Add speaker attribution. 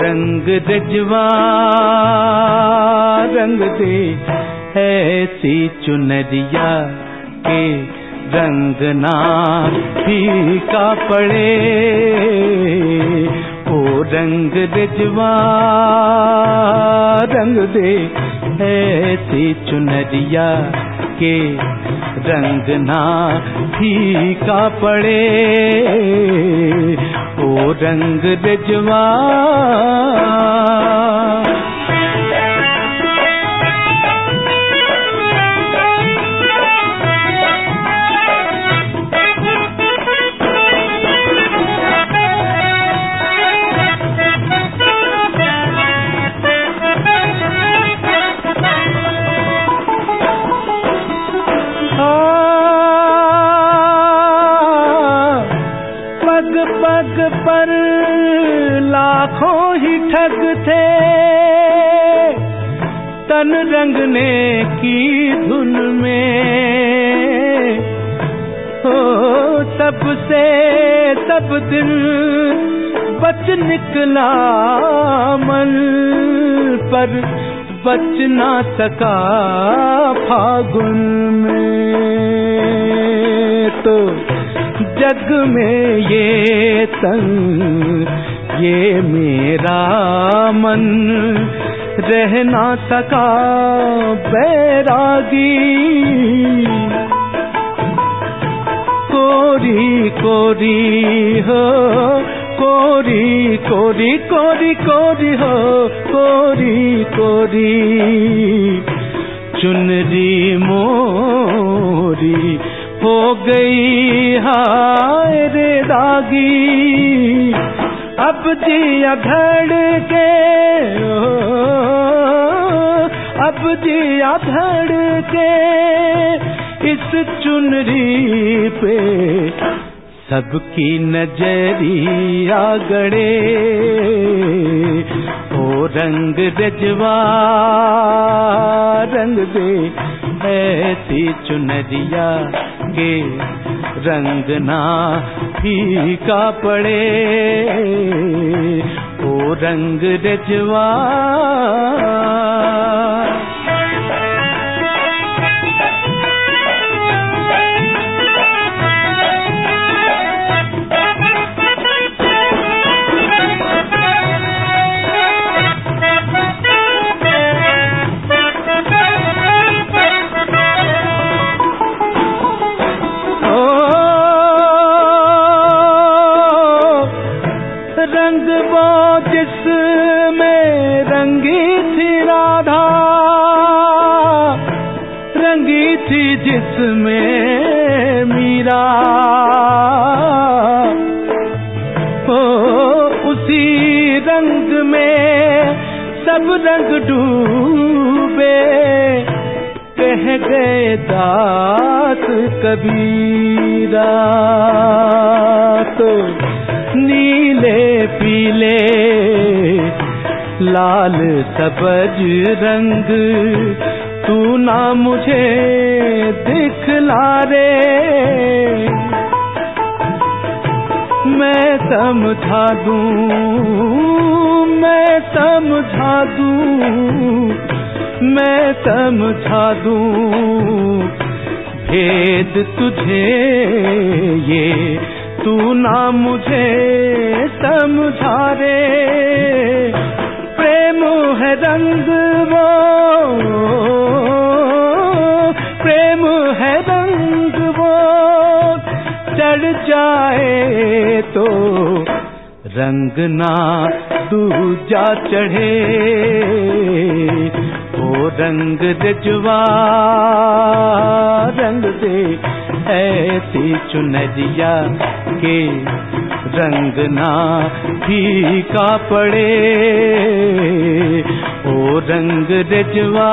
Speaker 1: رنگ رجوا رنگ دے ایسی چنریا کے رنگ نا کا پڑے۔ او رنگ رجوا رنگ دے ایسی چنریا کے رنگ نا کا پڑے۔ رنگ رجوا پگ پگ پر لاکھوں ہی ٹھگ تھے۔ تن رنگنے کی دھن میں۔ سب سے سب دن بچ نکلا من پر، بچ نہ سکا پھاگن میں۔ تو جگ میں یہ تن یہ میرا من۔ رہنا سکا بیراگی۔ کوری کوری ہو، کوری کوری کوری کوری ہو، کوری کوری۔ چنری موری ہو گئی، ہائے رے داگی اب جیا گھڑ کے، اب جیا گھڑ کے، اس چنری پہ سب کی نظری گڑے۔ او رنگ رجوا رنگ دے ایسی چنریا۔ کے رنگ نہ پھیکا پڑے۔ او رنگ رجوا رنگ جس میں رنگی تھی رادھا، رنگی تھی جس میں میرا۔ اسی رنگ میں سب رنگ ڈوبے، کہہ گئے دات کبیرا تو نیلے پیلے لال سبج رنگ تو نہ مجھے دکھلا رے میں سمجھا دوں میں سمجھا دوں میں سمجھا دوں بھید تجھے یہ تو نہ مجھے سمجھا رے پریم ہے رنگ وہ۔ پریم ہے رنگ وہ۔ چڑھ جائے تو رنگ نہ دوجا چڑھے۔ وہ رنگ رجوا رنگ دے ایسی چنریا کے رنگ نہ پھیکا پڑے۔ او رنگ رجوا